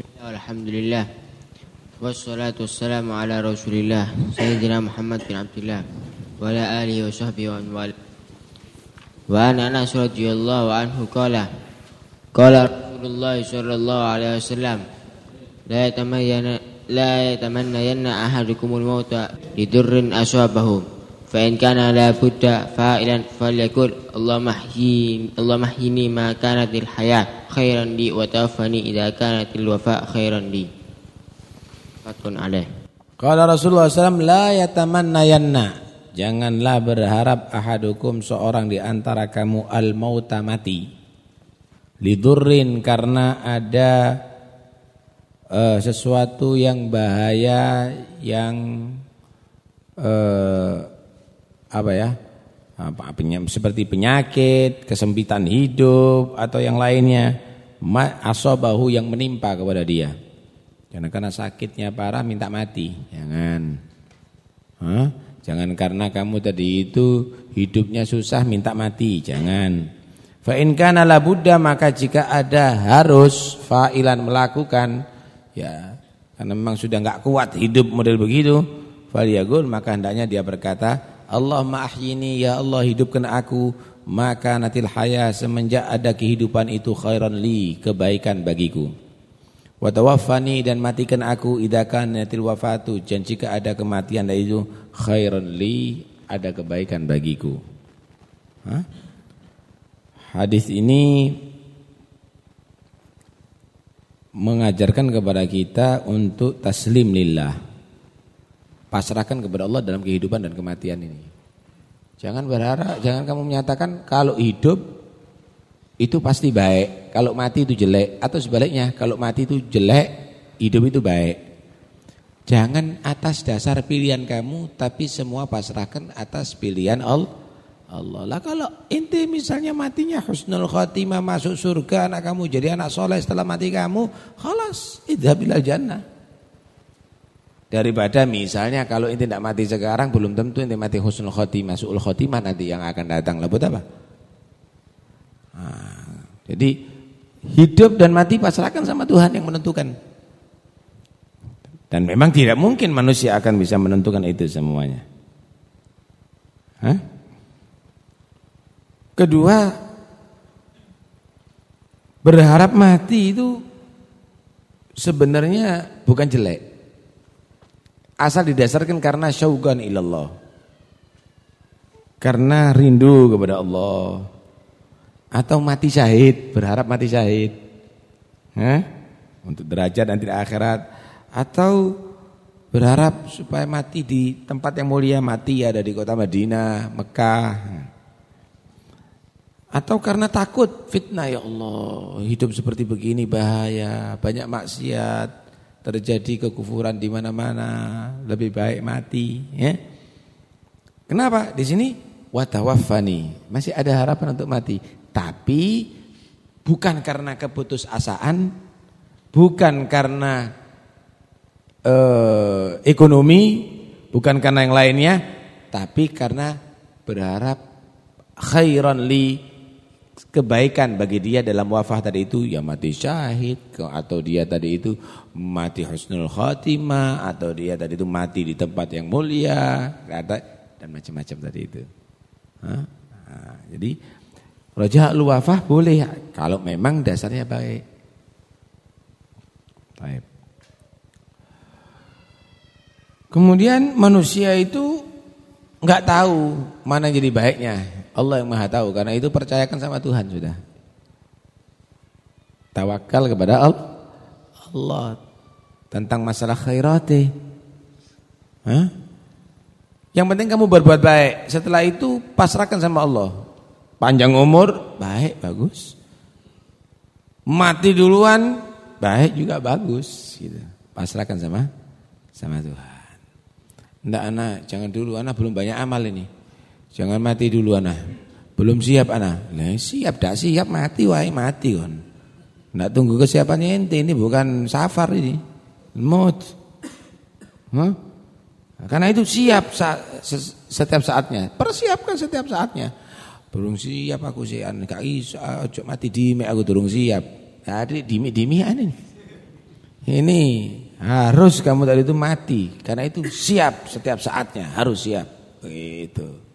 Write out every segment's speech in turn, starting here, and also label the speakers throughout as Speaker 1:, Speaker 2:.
Speaker 1: Bismillah, Alhamdulillah Wassalatu wassalamu ala rasulillah Sayyidina Muhammad bin Abdullah Wa ala alihi wa sahbihi wa anwal Wa an Anas radhiyallahu anhu qala Qala Rasulullah sallallahu alaihi wasallam La yatamayyana La yatamannayanna ahadukumul mauta Lidurrin aswabahu Fa in kana la budda fa'ilan falyakul. Allahumma ahyini Allahumma ahyini ma kanatil hayat khairan li wa tawaffani idza kanatil wafa khairan li. Fatun alaih.
Speaker 2: Qala Rasulullah SAW la yatamannayanna. Janganlah berharap ahadukum seorang di antara kamu al mauta mati. Lidurrin karena ada uh, sesuatu yang bahaya yang uh, apa ya apa, seperti penyakit, kesempitan hidup atau yang lainnya, asobahu yang menimpa kepada dia. Jangan karena sakitnya parah minta mati, jangan. Hah? Jangan karena kamu tadi itu hidupnya susah minta mati, jangan. Fa in kana labudda maka jika ada harus fa'ilan melakukan ya karena memang sudah enggak kuat hidup model begitu, faliyagul maka hendaknya dia berkata, Allahumma ahyini ya Allah hidupkan aku maka natil haya semenjak ada kehidupan itu khairan li kebaikan bagiku. Watawaffani dan matikan aku idakan natil wafatu dan jika ada kematian dari itu khairan li ada kebaikan bagiku. Hah? Hadis ini mengajarkan kepada kita untuk taslim lillah. Pasrahkan kepada Allah dalam kehidupan dan kematian ini. Jangan berharap, jangan kamu menyatakan kalau hidup itu pasti baik. Kalau mati itu jelek atau sebaliknya, kalau mati itu jelek, hidup itu baik. Jangan atas dasar pilihan kamu tapi semua pasrahkan atas pilihan Allah. Allah. Lah kalau inti misalnya matinya husnul khotimah masuk surga anak kamu jadi anak soleh setelah mati kamu, khalas idzabil jannah. Daripada misalnya kalau inti tidak mati sekarang belum tentu inti mati husnul khotimah, suul khotimah nanti yang akan datang. Lah buat apa? Nah, jadi hidup dan mati pasrahkan sama Tuhan yang menentukan. Dan memang tidak mungkin manusia akan bisa menentukan itu semuanya. Hah? Kedua, berharap mati itu sebenarnya bukan jelek. Asal didasarkan karena syaugan ilallah. Karena rindu kepada Allah atau mati syahid, berharap mati syahid. Hah? Untuk derajat nanti di akhirat atau berharap supaya mati di tempat yang mulia, mati ada di kota Madinah, Mekah. Atau karena takut fitnah ya Allah, hidup seperti begini bahaya, banyak maksiat, terjadi kekufuran di mana-mana, lebih baik mati, ya. Kenapa? Di sini watawaffani, masih ada harapan untuk mati. Tapi bukan karena keputusasaan, bukan karena eh, ekonomi, bukan karena yang lainnya, tapi karena berharap khairan li kebaikan bagi dia dalam wafah tadi itu ya mati syahid atau dia tadi itu mati husnul khatimah atau dia tadi itu mati di tempat yang mulia dan macam-macam tadi itu. Nah, jadi Raja luwafah boleh kalau memang dasarnya baik. Baik. Kemudian manusia itu nggak tahu mana jadi baiknya. Allah yang Maha tahu karena itu percayakan sama Tuhan sudah. Tawakal kepada Allah tentang masalah khairati. Yang penting kamu berbuat baik. Setelah itu pasrahkan sama Allah. Panjang umur, baik, bagus. Mati duluan, baik juga bagus. Gitu. Pasrahkan sama sama Tuhan. Enggak anak, jangan dulu anak belum banyak amal ini. Jangan mati dulu anak. Belum siap anak. Nah, siap dak siap mati wae mati kon. Enggak tunggu kesiapannya ente ini bukan safar ini. Maut. Huh? Karena itu siap setiap saatnya. Persiapkan setiap saatnya. Burung siap aku sih gak iso ojo mati dimi aku durung siap. Tadi dimi-dimi ane. Ini harus kamu tadi itu mati karena itu siap setiap saatnya harus siap. Begitu.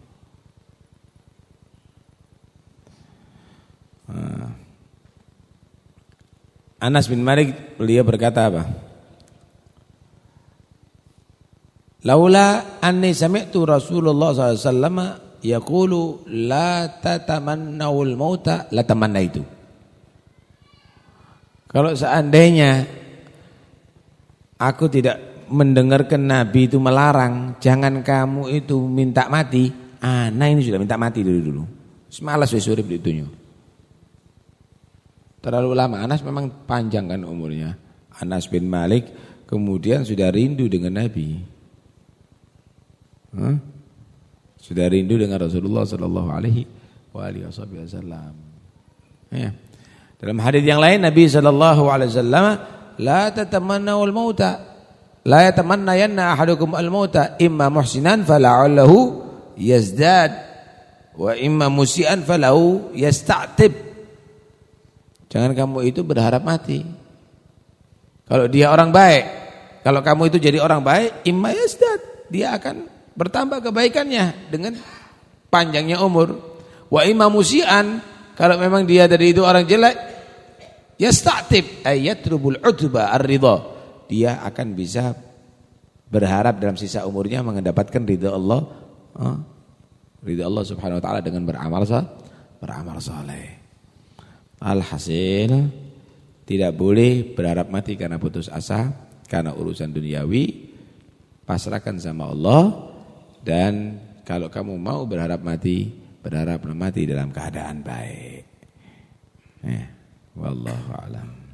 Speaker 2: Anas bin Malik beliau berkata apa? Laula anni sami'tu Rasulullah SAW yaqulu la tatamannawul mauta la itu. Kalau seandainya aku tidak mendengarkan Nabi itu melarang, jangan kamu itu minta mati. Ah, nah ini sudah minta mati dulu dulu. Semalas wis urip ditunya. Terlalu lama Anas memang panjang kan umurnya. Anas bin Malik kemudian sudah rindu dengan Nabi. Sudah rindu dengan Rasulullah sallallahu alaihi wasallam. Ya. Dalam hadis yang lain Nabi sallallahu alaihi wasallam la tatamannu al-mauta la yatamanna yanna ahadukum al-mauta imma muhsinan fala'allahu yazdad wa imma musian falahu yasta'tib. Jangan kamu itu berharap mati. Kalau dia orang baik, kalau kamu itu jadi orang baik, imma dia akan bertambah kebaikannya dengan panjangnya umur. Wa imamusian kalau memang dia dari itu orang jelek yastatib ayatrubul utba ar-ridha. Dia akan bisa berharap dalam sisa umurnya mendapatkan ridha Allah. Ridha Allah Subhanahu wa taala dengan beramal beramal saleh. Alhasil tidak boleh berharap mati karena putus asa karena urusan duniawi pasrahkan sama Allah dan kalau kamu mau berharap mati, berharap mati dalam keadaan baik. Ya, wallahu a'lam.